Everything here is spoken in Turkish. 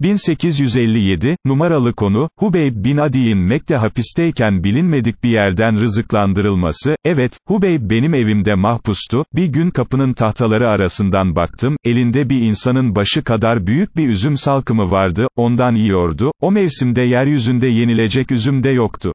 1857, numaralı konu, Hubeyb bin Adi'nin Mekte hapisteyken bilinmedik bir yerden rızıklandırılması, evet, Hubeyb benim evimde mahpustu, bir gün kapının tahtaları arasından baktım, elinde bir insanın başı kadar büyük bir üzüm salkımı vardı, ondan yiyordu, o mevsimde yeryüzünde yenilecek üzüm de yoktu.